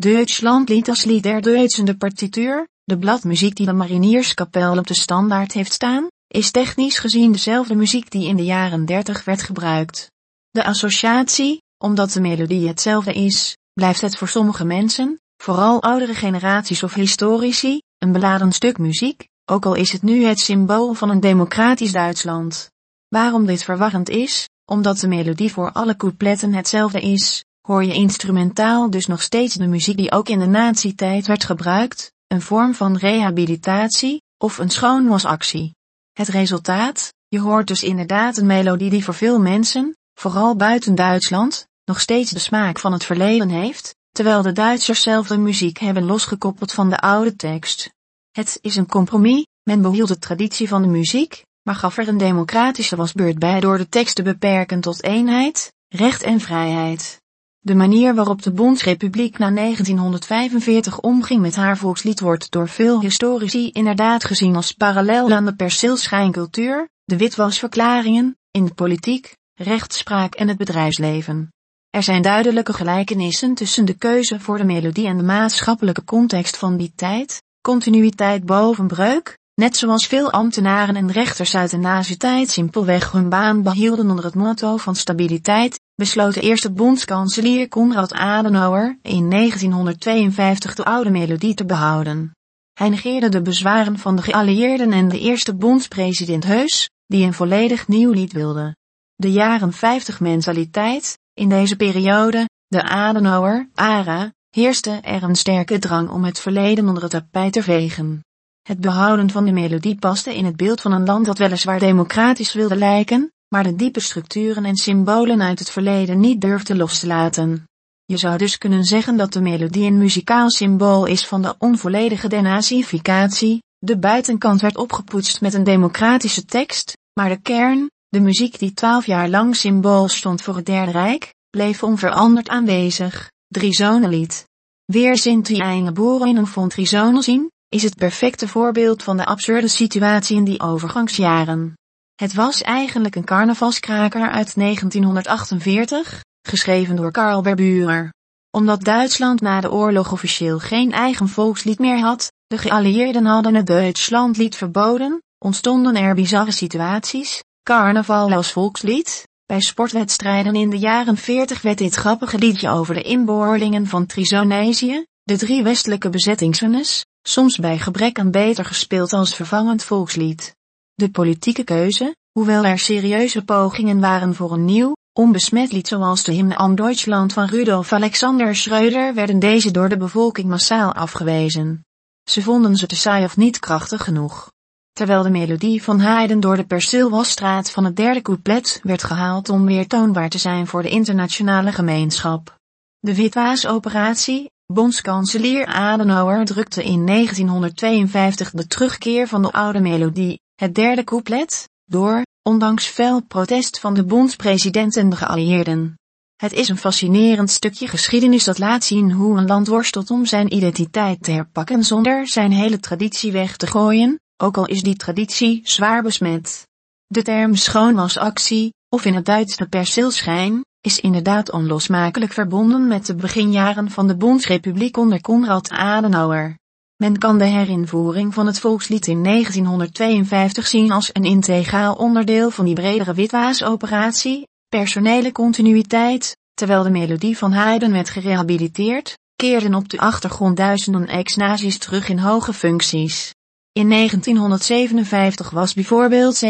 Deutschlandlied als lied der Duitsende partituur, de bladmuziek die de marinierskapel op de standaard heeft staan, is technisch gezien dezelfde muziek die in de jaren 30 werd gebruikt. De associatie, omdat de melodie hetzelfde is, blijft het voor sommige mensen, vooral oudere generaties of historici, een beladen stuk muziek, ook al is het nu het symbool van een democratisch Duitsland. Waarom dit verwarrend is, omdat de melodie voor alle coupletten hetzelfde is, hoor je instrumentaal dus nog steeds de muziek die ook in de nazi-tijd werd gebruikt, een vorm van rehabilitatie, of een schoonwasactie. Het resultaat, je hoort dus inderdaad een melodie die voor veel mensen, vooral buiten Duitsland, nog steeds de smaak van het verleden heeft, terwijl de Duitsers zelf de muziek hebben losgekoppeld van de oude tekst. Het is een compromis, men behield de traditie van de muziek, maar gaf er een democratische wasbeurt bij door de tekst te beperken tot eenheid, recht en vrijheid. De manier waarop de Bondsrepubliek na 1945 omging met haar volkslied wordt door veel historici inderdaad gezien als parallel aan de perceelschijncultuur, de witwasverklaringen, in de politiek, rechtspraak en het bedrijfsleven. Er zijn duidelijke gelijkenissen tussen de keuze voor de melodie en de maatschappelijke context van die tijd, continuïteit boven breuk, net zoals veel ambtenaren en rechters uit de nazi-tijd simpelweg hun baan behielden onder het motto van stabiliteit, besloot de eerste bondskanselier Konrad Adenauer in 1952 de oude melodie te behouden. Hij negeerde de bezwaren van de geallieerden en de eerste bondspresident Heus, die een volledig nieuw lied wilde. De jaren 50 mentaliteit, in deze periode, de Adenauer-ara, heerste er een sterke drang om het verleden onder het tapijt te vegen. Het behouden van de melodie paste in het beeld van een land dat weliswaar democratisch wilde lijken, maar de diepe structuren en symbolen uit het verleden niet durfde los te laten. Je zou dus kunnen zeggen dat de melodie een muzikaal symbool is van de onvolledige denazificatie, de buitenkant werd opgepoetst met een democratische tekst, maar de kern, de muziek die twaalf jaar lang symbool stond voor het Derde Rijk, bleef onveranderd aanwezig. Drizonenlied. Weer sind die Eingeboren von Trizonelzien, is het perfecte voorbeeld van de absurde situatie in die overgangsjaren. Het was eigenlijk een carnavalskraker uit 1948, geschreven door Karl Berbuer. Omdat Duitsland na de oorlog officieel geen eigen volkslied meer had, de geallieerden hadden het Duitslandlied verboden, ontstonden er bizarre situaties, carnaval als volkslied, bij sportwedstrijden in de jaren 40 werd dit grappige liedje over de inboorlingen van Trisonesië, de drie westelijke bezettingszones, soms bij gebrek aan beter gespeeld als vervangend volkslied. De politieke keuze, hoewel er serieuze pogingen waren voor een nieuw, onbesmet lied zoals de hymne an Deutschland van Rudolf Alexander Schreuder werden deze door de bevolking massaal afgewezen. Ze vonden ze te saai of niet krachtig genoeg. Terwijl de melodie van Haydn door de Perceelwasstraat van het derde couplet werd gehaald om weer toonbaar te zijn voor de internationale gemeenschap. De Witwaasoperatie, Bondskanselier Adenauer drukte in 1952 de terugkeer van de oude melodie, het derde couplet, door, ondanks fel protest van de bondspresident en de geallieerden. Het is een fascinerend stukje geschiedenis dat laat zien hoe een land worstelt om zijn identiteit te herpakken zonder zijn hele traditie weg te gooien, ook al is die traditie zwaar besmet. De term schoonwasactie, of in het Duits de perceelschijn, is inderdaad onlosmakelijk verbonden met de beginjaren van de Bondsrepubliek onder Konrad Adenauer. Men kan de herinvoering van het volkslied in 1952 zien als een integraal onderdeel van die bredere witwaasoperatie, personele continuïteit, terwijl de melodie van Haydn werd gerehabiliteerd, keerden op de achtergrond duizenden ex-nazi's terug in hoge functies. In 1957 was bijvoorbeeld 77%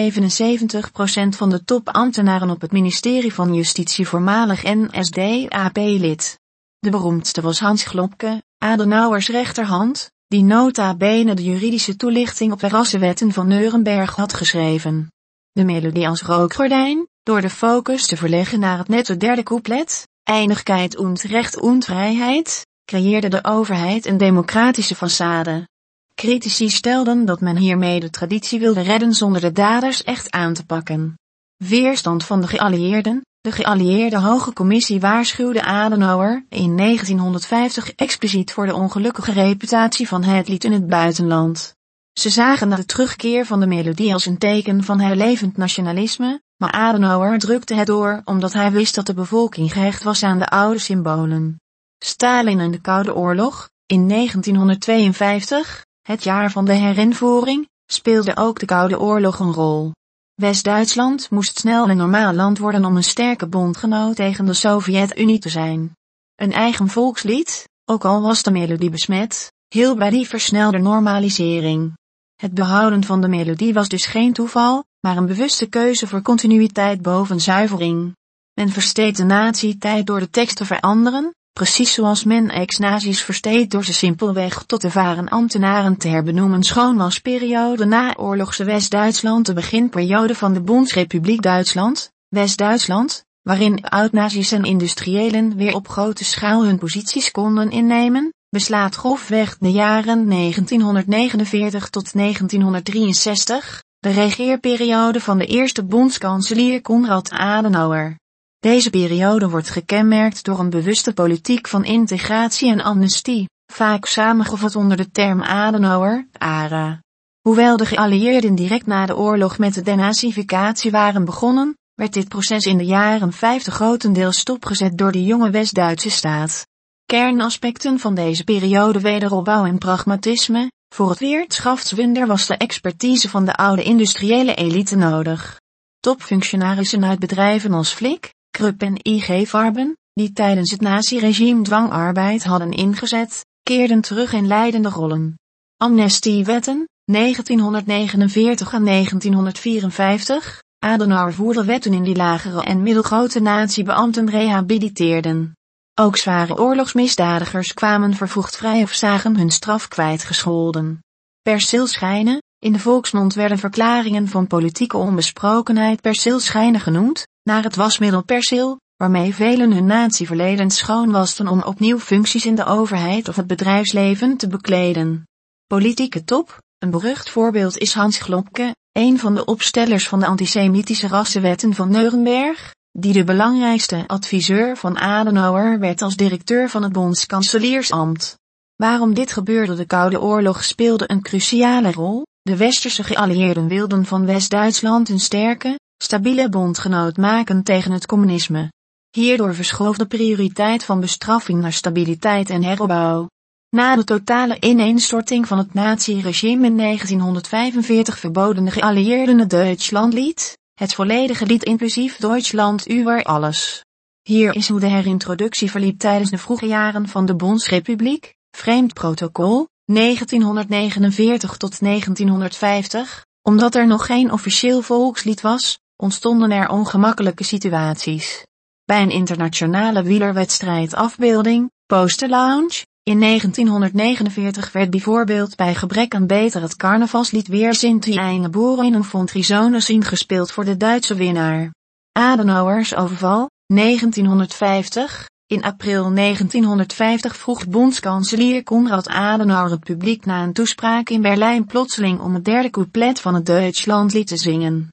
van de topambtenaren op het ministerie van Justitie voormalig NSDAP-lid. De beroemdste was Hans Globke, Adenauers rechterhand, die nota bene de juridische toelichting op de rassenwetten van Nuremberg had geschreven. De melodie als rookgordijn, door de focus te verleggen naar het nette derde couplet, eindigheid und recht und vrijheid, creëerde de overheid een democratische façade. Critici stelden dat men hiermee de traditie wilde redden zonder de daders echt aan te pakken. Weerstand van de geallieerden, de geallieerde Hoge Commissie waarschuwde Adenauer in 1950 expliciet voor de ongelukkige reputatie van het lied in het buitenland. Ze zagen de terugkeer van de melodie als een teken van herlevend nationalisme, maar Adenauer drukte het door omdat hij wist dat de bevolking gehecht was aan de oude symbolen. Stalin en de Koude Oorlog, in 1952, het jaar van de herinvoering, speelde ook de Koude Oorlog een rol. West-Duitsland moest snel een normaal land worden om een sterke bondgenoot tegen de Sovjet-Unie te zijn. Een eigen volkslied, ook al was de melodie besmet, hielp bij die versnelde normalisering. Het behouden van de melodie was dus geen toeval, maar een bewuste keuze voor continuïteit boven zuivering. Men versteed de nazi-tijd door de tekst te veranderen, precies zoals men ex-nazi's versteed door ze simpelweg tot de varen ambtenaren te herbenoemen schoonwasperiode na oorlogse West-Duitsland de beginperiode van de Bondsrepubliek Duitsland, West-Duitsland, waarin oud-nazi's en industriëlen weer op grote schaal hun posities konden innemen, beslaat grofweg de jaren 1949 tot 1963, de regeerperiode van de eerste bondskanselier Konrad Adenauer. Deze periode wordt gekenmerkt door een bewuste politiek van integratie en amnestie, vaak samengevat onder de term Adenauer, ARA. Hoewel de geallieerden direct na de oorlog met de denazificatie waren begonnen, werd dit proces in de jaren 50 grotendeels stopgezet door de jonge West-Duitse staat. Kernaspecten van deze periode wederopbouw en pragmatisme, voor het weerschaftswinder was de expertise van de oude industriële elite nodig. Topfunctionarissen uit bedrijven als Flik, Krupp en IG Farben, die tijdens het nazi-regime dwangarbeid hadden ingezet, keerden terug in leidende rollen. Amnestiewetten, 1949 en 1954, Adenauer voerde wetten in die lagere en middelgrote nazi-beambten rehabiliteerden. Ook zware oorlogsmisdadigers kwamen vervoegd vrij of zagen hun straf kwijtgescholden. Perceelschijnen, in de volksmond werden verklaringen van politieke onbesprokenheid perceelschijnen genoemd, naar het wasmiddel perceel, waarmee velen hun natieverleden schoonwasten om opnieuw functies in de overheid of het bedrijfsleven te bekleden. Politieke top, een berucht voorbeeld is Hans Globke, een van de opstellers van de antisemitische rassenwetten van Nuremberg, die de belangrijkste adviseur van Adenauer werd als directeur van het bondskanseliersambt. Waarom dit gebeurde de Koude Oorlog speelde een cruciale rol, de westerse geallieerden wilden van West-Duitsland een sterke, stabiele bondgenoot maken tegen het communisme. Hierdoor verschoof de prioriteit van bestraffing naar stabiliteit en heropbouw. Na de totale ineenstorting van het nazi-regime in 1945 verboden de geallieerden het Duitslandlied, het volledige lied inclusief Duitsland über alles. Hier is hoe de herintroductie verliep tijdens de vroege jaren van de Bondsrepubliek, vreemd protocol, 1949 tot 1950, omdat er nog geen officieel volkslied was, ontstonden er ongemakkelijke situaties. Bij een internationale wielerwedstrijd afbeelding, Poster Lounge, in 1949 werd bijvoorbeeld bij gebrek aan beter het carnavalslied weer Sinti eine Boerinnen von Trizones ingespeeld voor de Duitse winnaar. Adenauers overval, 1950, in april 1950 vroeg bondskanselier Konrad Adenauer het publiek na een toespraak in Berlijn plotseling om het derde couplet van het Duitslandlied te zingen.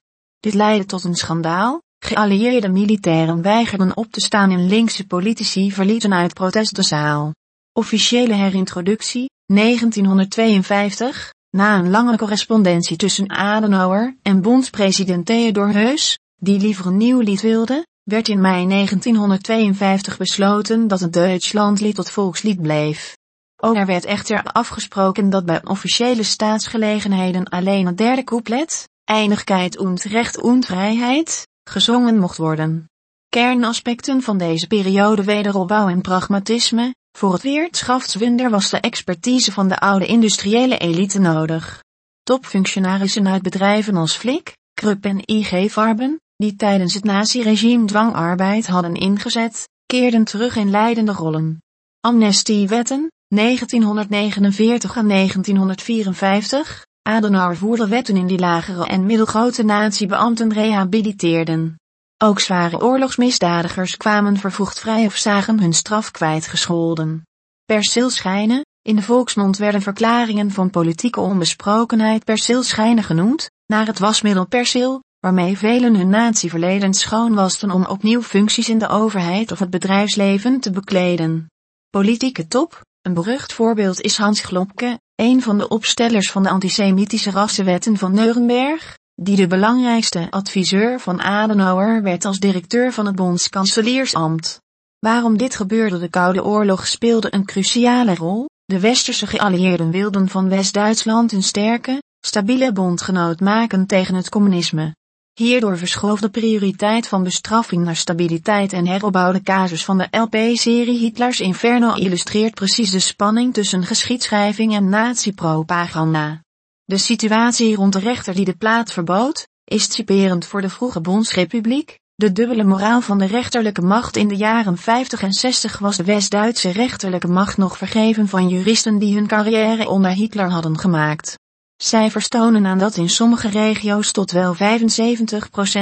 Dit leidde tot een schandaal, geallieerde militairen weigerden op te staan en linkse politici verlieten uit protest de zaal. Officiële herintroductie, 1952, na een lange correspondentie tussen Adenauer en bondspresident Theodor Heuss, die liever een nieuw lied wilde, werd in mei 1952 besloten dat het Duitslandlied tot volkslied bleef. Ook er werd echter afgesproken dat bij officiële staatsgelegenheden alleen het derde couplet, Einigkeit und Recht und Vrijheid, gezongen mocht worden. Kernaspecten van deze periode wederopbouw en pragmatisme, voor het weerschaftswinder was de expertise van de oude industriële elite nodig. Topfunctionarissen uit bedrijven als Flik, Krupp en IG Farben, die tijdens het nazi-regime dwangarbeid hadden ingezet, keerden terug in leidende rollen. Amnestiewetten, 1949 en 1954, Adenauer voerde wetten in die lagere en middelgrote nazi-beambten rehabiliteerden. Ook zware oorlogsmisdadigers kwamen vervoegd vrij of zagen hun straf kwijtgescholden. Perceelschijnen, in de volksmond werden verklaringen van politieke onbesprokenheid perceelschijnen genoemd, naar het wasmiddel perceel, waarmee velen hun natieverleden schoonwasten om opnieuw functies in de overheid of het bedrijfsleven te bekleden. Politieke top, een berucht voorbeeld is Hans Globke, een van de opstellers van de antisemitische rassenwetten van Nuremberg, die de belangrijkste adviseur van Adenauer werd als directeur van het bondskanseliersambt. Waarom dit gebeurde de Koude Oorlog speelde een cruciale rol, de westerse geallieerden wilden van West-Duitsland een sterke, stabiele bondgenoot maken tegen het communisme. Hierdoor verschoof de prioriteit van bestraffing naar stabiliteit en heropbouw de casus van de LP-serie Hitlers Inferno illustreert precies de spanning tussen geschiedschrijving en nazi-propaganda. De situatie rond de rechter die de plaat verbood, is typerend voor de vroege Bondsrepubliek. De dubbele moraal van de rechterlijke macht in de jaren 50 en 60 was de West-Duitse rechterlijke macht nog vergeven van juristen die hun carrière onder Hitler hadden gemaakt. Cijfers tonen aan dat in sommige regio's tot wel 75%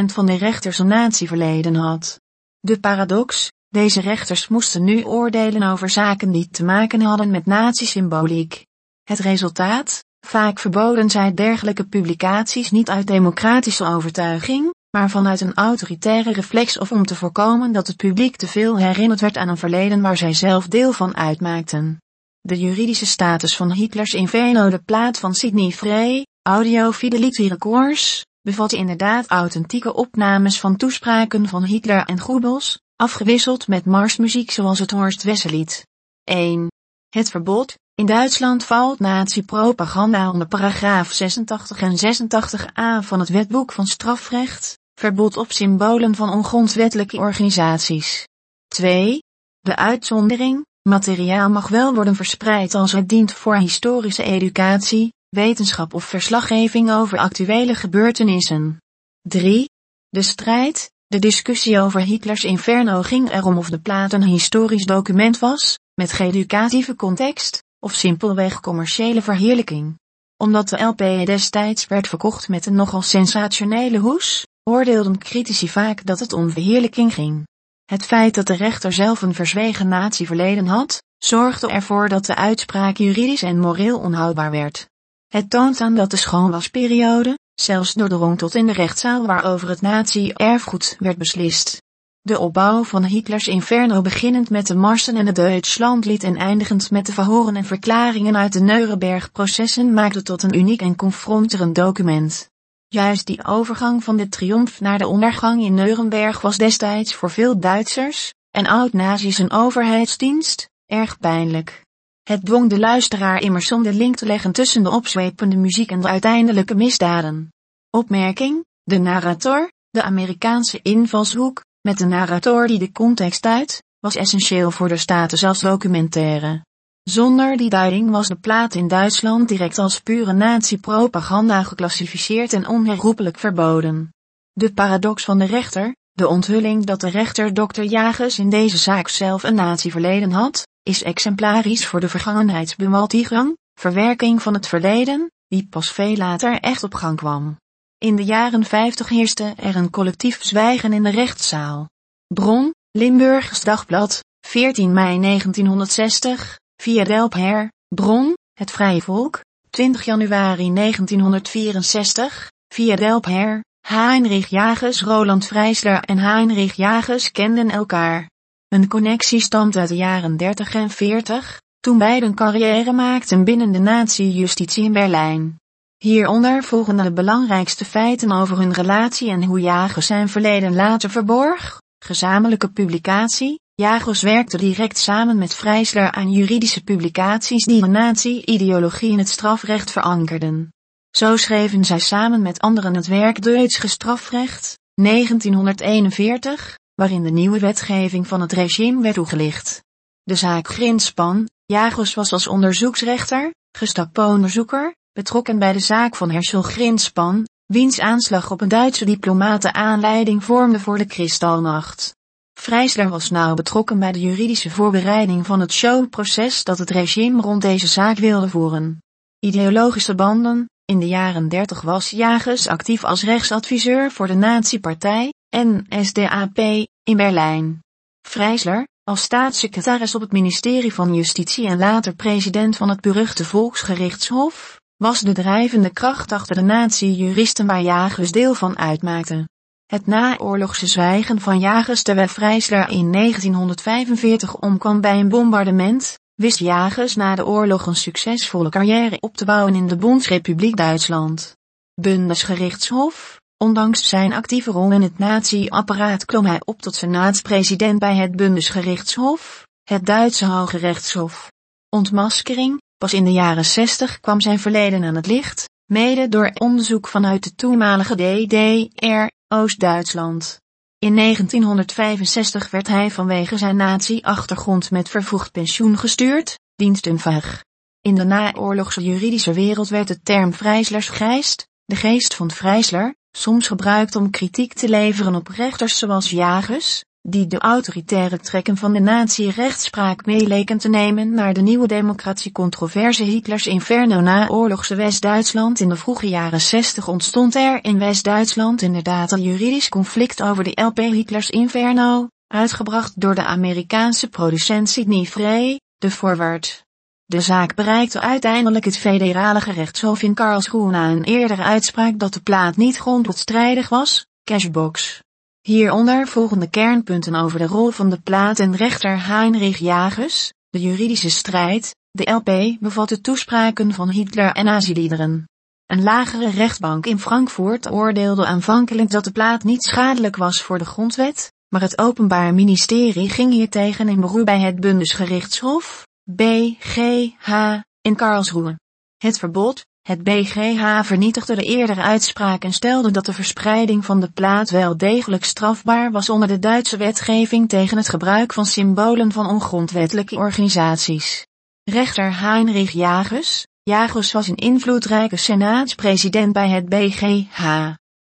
van de rechters een natieverleden had. De paradox, deze rechters moesten nu oordelen over zaken die te maken hadden met nazi-symboliek. Het resultaat, vaak verboden zij dergelijke publicaties niet uit democratische overtuiging, maar vanuit een autoritaire reflex of om te voorkomen dat het publiek te veel herinnerd werd aan een verleden waar zij zelf deel van uitmaakten. De juridische status van Hitlers Inferno de plaat van Sidney Frey, Audio Fidelity Records, bevat inderdaad authentieke opnames van toespraken van Hitler en Goebbels, afgewisseld met marsmuziek zoals het Horst Wesselied. 1. Het verbod, in Duitsland valt nazi-propaganda onder paragraaf 86 en 86a van het wetboek van strafrecht, verbod op symbolen van ongrondwettelijke organisaties. 2. De uitzondering, materiaal mag wel worden verspreid als het dient voor historische educatie, wetenschap of verslaggeving over actuele gebeurtenissen. 3. De strijd, de discussie over Hitlers inferno ging erom of de plaat een historisch document was, met geëducatieve context, of simpelweg commerciële verheerlijking. Omdat de LP destijds werd verkocht met een nogal sensationele hoes, oordeelden critici vaak dat het om verheerlijking ging. Het feit dat de rechter zelf een verzwegen natieverleden had, zorgde ervoor dat de uitspraak juridisch en moreel onhoudbaar werd. Het toont aan dat de schoonwasperiode, zelfs doordrong tot in de rechtszaal waarover het nazi-erfgoed werd beslist. De opbouw van Hitlers inferno beginnend met de Marsen en het Duitslandlied en eindigend met de verhoren en verklaringen uit de Nuremberg-processen maakte tot een uniek en confronterend document. Juist die overgang van de triomf naar de ondergang in Nuremberg was destijds voor veel Duitsers, en oud-nazi's een overheidsdienst, erg pijnlijk. Het dwong de luisteraar immers om de link te leggen tussen de opzwepende muziek en de uiteindelijke misdaden. Opmerking, de narrator, de Amerikaanse invalshoek, met de narrator die de context uit, was essentieel voor de status als documentaire. Zonder die duiding was de plaat in Duitsland direct als pure nazi-propaganda geclassificeerd en onherroepelijk verboden. De paradox van de rechter, de onthulling dat de rechter Dr. Jagers in deze zaak zelf een nazi-verleden had, is exemplarisch voor de vergangenheidsbewaltigang, verwerking van het verleden, die pas veel later echt op gang kwam. In de jaren 50 heerste er een collectief zwijgen in de rechtszaal. Bron, Limburgs Dagblad, 14 mei 1960, via Delpher, Bron, Het Vrije Volk, 20 januari 1964, via Delpher, Heinrich Jagers Roland Vrijsler en Heinrich Jagers kenden elkaar. Een connectie stamt uit de jaren 30 en 40, toen beiden carrière maakten binnen de nazi-justitie in Berlijn. Hieronder volgen de belangrijkste feiten over hun relatie en hoe Jagers zijn verleden later verborg. Gezamenlijke publicatie. Jagers werkte direct samen met Vrijsler aan juridische publicaties die de nazi-ideologie in het strafrecht verankerden. Zo schreven zij samen met anderen het werk Duits strafrecht, 1941, waarin de nieuwe wetgeving van het regime werd toegelicht. De zaak Grinspan, Jagers was als onderzoeksrechter, gestapo-onderzoeker, betrokken bij de zaak van Herschel Grinspan, wiens aanslag op een Duitse diplomaten aanleiding vormde voor de Kristalnacht. Vrijsler was nauw betrokken bij de juridische voorbereiding van het showproces dat het regime rond deze zaak wilde voeren. Ideologische banden, in de jaren 30 was Jagers actief als rechtsadviseur voor de Nazi-partij, NSDAP, in Berlijn. Vrijsler, als staatssecretaris op het ministerie van Justitie en later president van het beruchte Volksgerichtshof, was de drijvende kracht achter de nazi-juristen waar Jagers deel van uitmaakte. Het naoorlogse zwijgen van Jagers terwijl Vrijsler in 1945 omkwam bij een bombardement, wist Jagers na de oorlog een succesvolle carrière op te bouwen in de Bondsrepubliek Duitsland. Bundesgerichtshof, Ondanks zijn actieve rol in het nazi-apparaat klom hij op tot senaatspresident bij het Bundesgerichtshof, het Duitse Hoge Rechtshof. Ontmaskering, pas in de jaren 60 kwam zijn verleden aan het licht, mede door onderzoek vanuit de toenmalige DDR, Oost-Duitsland. In 1965 werd hij vanwege zijn nazi-achtergrond met vervoegd pensioen gestuurd, dienstenvaag. In de naoorlogse juridische wereld werd de term vrijslersgeest, de geest van Vrijsler, soms gebruikt om kritiek te leveren op rechters zoals jagers, die de autoritaire trekken van de nazi-rechtspraak meeleken te nemen naar de nieuwe democratie controverse Hitlers inferno na oorlogse West-Duitsland in de vroege jaren 60 ontstond er in West-Duitsland inderdaad een juridisch conflict over de LP Hitlers inferno, uitgebracht door de Amerikaanse producent Sidney Frey, de Forward. De zaak bereikte uiteindelijk het federale gerechtshof in Karlsruhe na een eerdere uitspraak dat de plaat niet grondwetstrijdig was, Cashbox. Hieronder volgen de kernpunten over de rol van de plaat en rechter Heinrich Jagers, de juridische strijd, de LP bevat de toespraken van Hitler en nazi-liederen. Een lagere rechtbank in Frankfurt oordeelde aanvankelijk dat de plaat niet schadelijk was voor de grondwet, maar het Openbaar Ministerie ging hiertegen in beroep bij het Bundesgerichtshof, BGH, in Karlsruhe. Het verbod, het BGH vernietigde de eerdere uitspraak en stelde dat de verspreiding van de plaat wel degelijk strafbaar was onder de Duitse wetgeving tegen het gebruik van symbolen van ongrondwettelijke organisaties. Rechter Heinrich Jagers, Jagers was een invloedrijke senaatspresident bij het BGH.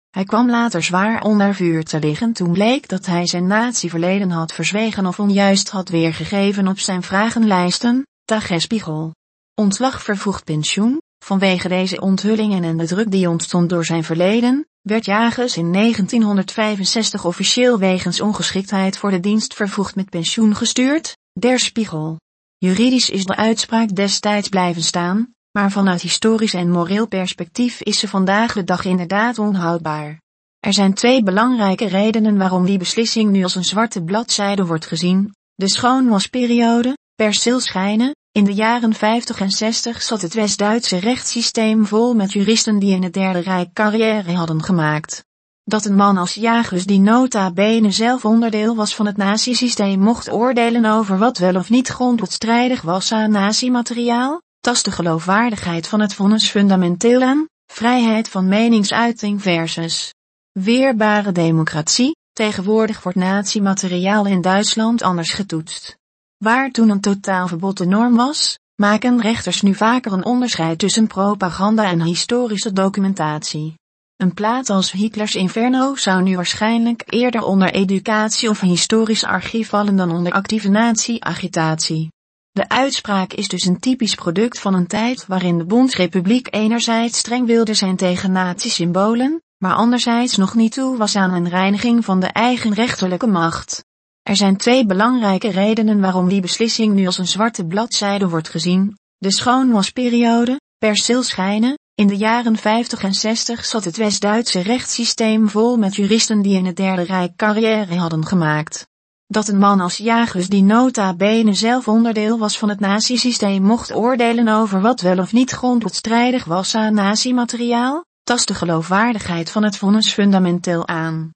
Hij kwam later zwaar onder vuur te liggen toen bleek dat hij zijn natieverleden had verzwegen of onjuist had weergegeven op zijn vragenlijsten, Tagesspiegel. Ontslag vervoegd pensioen, vanwege deze onthullingen en de druk die ontstond door zijn verleden, werd Jagers in 1965 officieel wegens ongeschiktheid voor de dienst vervoegd met pensioen gestuurd, Der Spiegel. Juridisch is de uitspraak destijds blijven staan, maar vanuit historisch en moreel perspectief is ze vandaag de dag inderdaad onhoudbaar. Er zijn twee belangrijke redenen waarom die beslissing nu als een zwarte bladzijde wordt gezien. De schoonwasperiode, perceelschijnen, in de jaren 50 en 60 zat het West-Duitse rechtssysteem vol met juristen die in het Derde Rijk carrière hadden gemaakt. Dat een man als Jagers die nota bene zelf onderdeel was van het nazisysteem mocht oordelen over wat wel of niet grondwetstrijdig was aan nazimateriaal, tast de geloofwaardigheid van het vonnis fundamenteel aan, vrijheid van meningsuiting versus weerbare democratie, tegenwoordig wordt nazimateriaal in Duitsland anders getoetst. Waar toen een totaalverbod de norm was, maken rechters nu vaker een onderscheid tussen propaganda en historische documentatie. Een plaat als Hitlers Inferno zou nu waarschijnlijk eerder onder educatie of historisch archief vallen dan onder actieve nazi-agitatie. De uitspraak is dus een typisch product van een tijd waarin de Bondsrepubliek enerzijds streng wilde zijn tegen nazi-symbolen, maar anderzijds nog niet toe was aan een reiniging van de eigen rechterlijke macht. Er zijn twee belangrijke redenen waarom die beslissing nu als een zwarte bladzijde wordt gezien. De schoonwasperiode, perceelschijnen, in de jaren 50 en 60 zat het West-Duitse rechtssysteem vol met juristen die in het Derde Rijk carrière hadden gemaakt. Dat een man als Jagers die nota bene zelf onderdeel was van het nazisysteem mocht oordelen over wat wel of niet grondwetstrijdig was aan nazimateriaal, tast de geloofwaardigheid van het vonnis fundamenteel aan.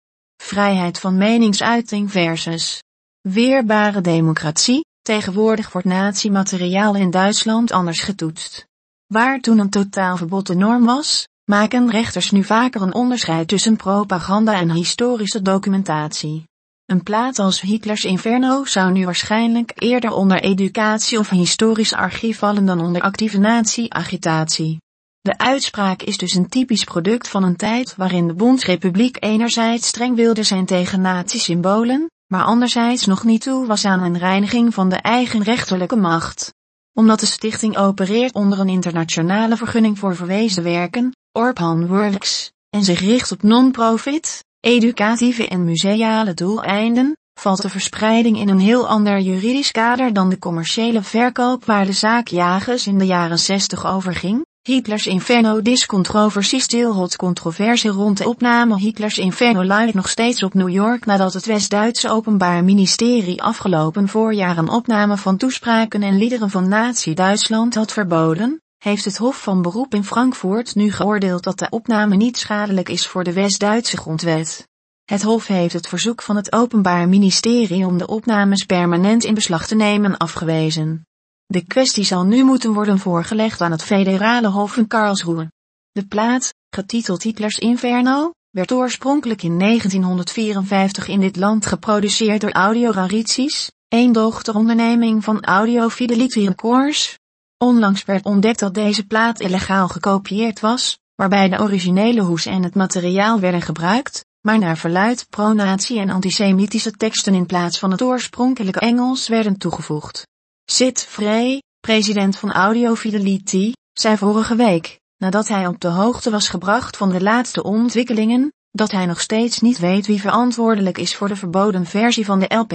Vrijheid van meningsuiting versus weerbare democratie, tegenwoordig wordt nazi-materiaal in Duitsland anders getoetst. Waar toen een totaalverbod de norm was, maken rechters nu vaker een onderscheid tussen propaganda en historische documentatie. Een plaat als Hitlers Inferno zou nu waarschijnlijk eerder onder educatie of historisch archief vallen dan onder actieve nazi-agitatie. De uitspraak is dus een typisch product van een tijd waarin de Bondsrepubliek enerzijds streng wilde zijn tegen nazi-symbolen, maar anderzijds nog niet toe was aan een reiniging van de eigen rechterlijke macht. Omdat de stichting opereert onder een internationale vergunning voor verwezen werken, Orpan Works, en zich richt op non-profit, educatieve en museale doeleinden, valt de verspreiding in een heel ander juridisch kader dan de commerciële verkoop waar de zaak Jagers in de jaren 60 overging, Hitlers Inferno discontroversie still hot controversie rond de opname Hitlers Inferno lijkt nog steeds op New York nadat het West-Duitse Openbaar Ministerie afgelopen voorjaar een opname van toespraken en liederen van Nazi-Duitsland had verboden. heeft het Hof van Beroep in Frankfurt nu geoordeeld dat de opname niet schadelijk is voor de West-Duitse grondwet. Het Hof heeft het verzoek van het Openbaar Ministerie om de opnames permanent in beslag te nemen afgewezen. De kwestie zal nu moeten worden voorgelegd aan het federale Hof in Karlsruhe. De plaat, getiteld Hitlers Inferno, werd oorspronkelijk in 1954 in dit land geproduceerd door Audio Rarities, een dochteronderneming van Audio Fidelity Records. Onlangs werd ontdekt dat deze plaat illegaal gekopieerd was, waarbij de originele hoes en het materiaal werden gebruikt, maar naar verluid pronatie en antisemitische teksten in plaats van het oorspronkelijke Engels werden toegevoegd. Sid Frey, president van Audio Fidelity, zei vorige week, nadat hij op de hoogte was gebracht van de laatste ontwikkelingen, dat hij nog steeds niet weet wie verantwoordelijk is voor de verboden versie van de LP.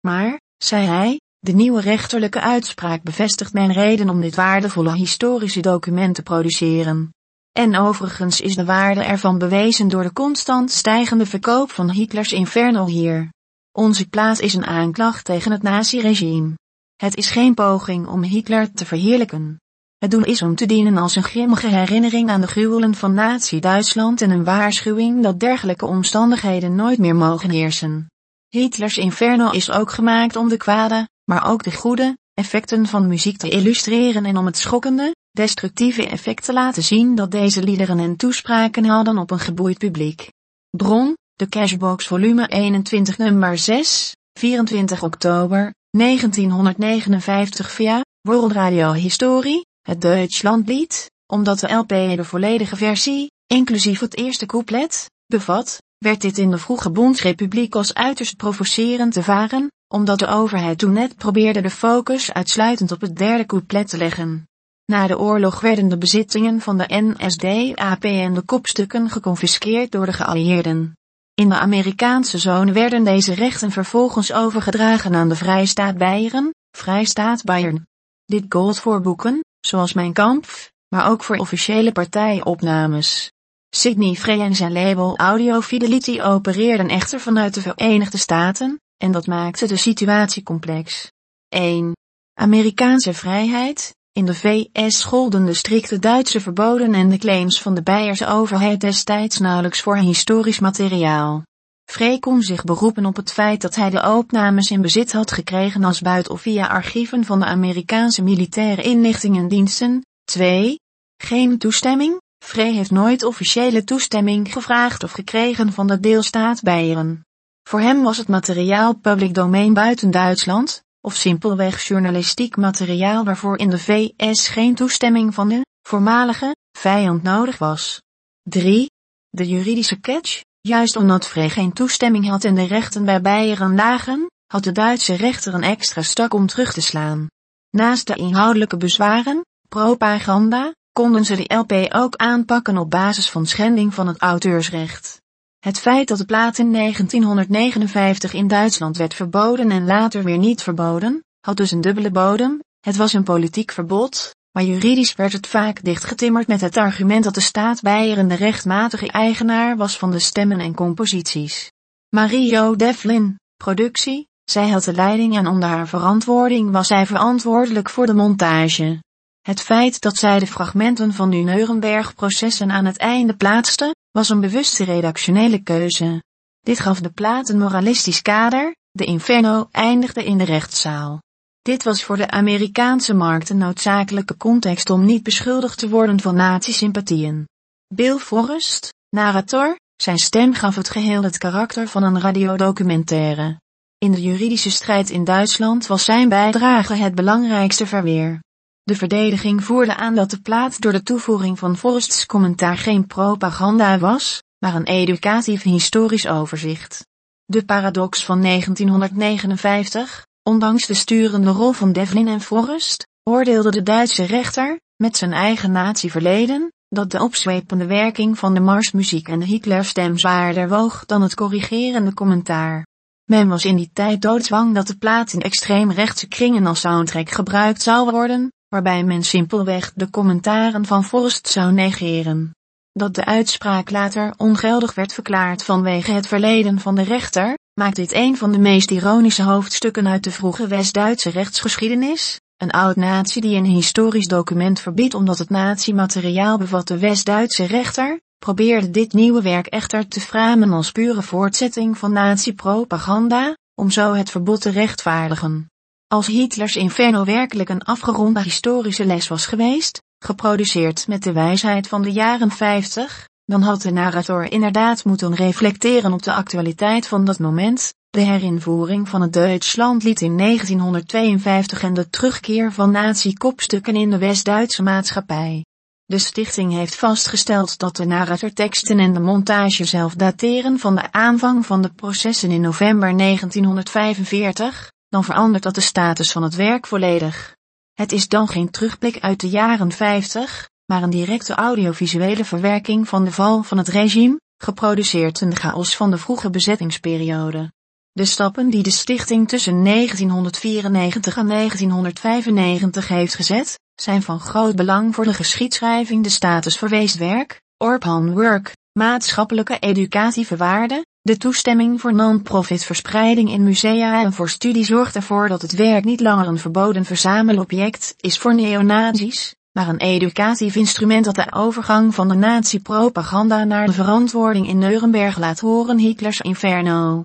Maar, zei hij, de nieuwe rechterlijke uitspraak bevestigt mijn reden om dit waardevolle historische document te produceren. En overigens is de waarde ervan bewezen door de constant stijgende verkoop van Hitlers Inferno hier. Onze plaats is een aanklacht tegen het naziregime. Het is geen poging om Hitler te verheerlijken. Het doel is om te dienen als een grimmige herinnering aan de gruwelen van Nazi-Duitsland en een waarschuwing dat dergelijke omstandigheden nooit meer mogen heersen. Hitlers Inferno is ook gemaakt om de kwade, maar ook de goede, effecten van muziek te illustreren en om het schokkende, destructieve effect te laten zien dat deze liederen en toespraken hadden op een geboeid publiek. Bron, de Cashbox volume 21 nummer 6, 24 oktober, 1959 via, World Radio Historie, het Duitslandlied, omdat de LP de volledige versie, inclusief het eerste couplet, bevat, werd dit in de vroege Bondsrepubliek als uiterst provocerend te varen, omdat de overheid toen net probeerde de focus uitsluitend op het derde couplet te leggen. Na de oorlog werden de bezittingen van de NSDAP en de kopstukken geconfiskeerd door de geallieerden. In de Amerikaanse zone werden deze rechten vervolgens overgedragen aan de Vrijstaat Beieren, Vrijstaat Bayern. Dit gold voor boeken, zoals Mijn Kampf, maar ook voor officiële partijopnames. Sidney Frey en zijn label Audio Fidelity opereerden echter vanuit de Verenigde Staten, en dat maakte de situatie complex. 1. Amerikaanse vrijheid, in de VS golden de strikte Duitse verboden en de claims van de Beierse overheid destijds nauwelijks voor historisch materiaal. Frey kon zich beroepen op het feit dat hij de opnames in bezit had gekregen als buit of via archieven van de Amerikaanse militaire inlichtingendiensten. 2. Geen toestemming. Frey heeft nooit officiële toestemming gevraagd of gekregen van de deelstaat Beieren. Voor hem was het materiaal public domein buiten Duitsland, of simpelweg journalistiek materiaal waarvoor in de VS geen toestemming van de voormalige vijand nodig was. 3. De juridische catch, juist omdat Frey geen toestemming had en de rechten bij Beieren lagen, had de Duitse rechter een extra stak om terug te slaan. Naast de inhoudelijke bezwaren, propaganda, konden ze de LP ook aanpakken op basis van schending van het auteursrecht. Het feit dat de plaat in 1959 in Duitsland werd verboden en later weer niet verboden, had dus een dubbele bodem, het was een politiek verbod, maar juridisch werd het vaak dichtgetimmerd met het argument dat de staat Beieren de rechtmatige eigenaar was van de stemmen en composities. Mario Devlin, productie, zij had de leiding en onder haar verantwoording was zij verantwoordelijk voor de montage. Het feit dat zij de fragmenten van de Nuremberg-processen aan het einde plaatste, was een bewuste redactionele keuze. Dit gaf de plaat een moralistisch kader, de Inferno eindigde in de rechtszaal. Dit was voor de Amerikaanse markt een noodzakelijke context om niet beschuldigd te worden van nazi-sympathieën. Bill Forrest, narrator, zijn stem gaf het geheel het karakter van een radiodocumentaire. In de juridische strijd in Duitsland was zijn bijdrage het belangrijkste verweer. De verdediging voerde aan dat de plaat door de toevoeging van Forrests commentaar geen propaganda was, maar een educatief historisch overzicht. De paradox van 1959, ondanks de sturende rol van Devlin en Forrest, oordeelde de Duitse rechter, met zijn eigen natieverleden, dat de opzwepende werking van de marsmuziek en de Hitlerstem zwaarder woog dan het corrigerende commentaar. Men was in die tijd doodzwang dat de plaat in extreemrechtse kringen als soundtrack gebruikt zou worden, waarbij men simpelweg de commentaren van Forrest zou negeren. Dat de uitspraak later ongeldig werd verklaard vanwege het verleden van de rechter, maakt dit een van de meest ironische hoofdstukken uit de vroege West-Duitse rechtsgeschiedenis, Een oud-nazi die een historisch document verbiedt omdat het nazi-materiaal bevat de West-Duitse rechter, probeerde dit nieuwe werk echter te framen als pure voortzetting van nazi-propaganda, om zo het verbod te rechtvaardigen. Als Hitlers Inferno werkelijk een afgeronde historische les was geweest, geproduceerd met de wijsheid van de jaren 50, dan had de narrator inderdaad moeten reflecteren op de actualiteit van dat moment, de herinvoering van het Duitslandlied in 1952 en de terugkeer van nazi-kopstukken in de West-Duitse maatschappij. De stichting heeft vastgesteld dat de narratorteksten en de montage zelf dateren van de aanvang van de processen in november 1945, dan verandert dat de status van het werk volledig. Het is dan geen terugblik uit de jaren 50, maar een directe audiovisuele verwerking van de val van het regime, geproduceerd in de chaos van de vroege bezettingsperiode. De stappen die de stichting tussen 1994 en 1995 heeft gezet, zijn van groot belang voor de geschiedschrijving de status verweest werk, Orpan Work, maatschappelijke educatieve waarde, de toestemming voor non-profit verspreiding in musea en voor studie zorgt ervoor dat het werk niet langer een verboden verzamelobject is voor neonazis, maar een educatief instrument dat de overgang van de nazi-propaganda naar de verantwoording in Nuremberg laat horen Hitlers Inferno.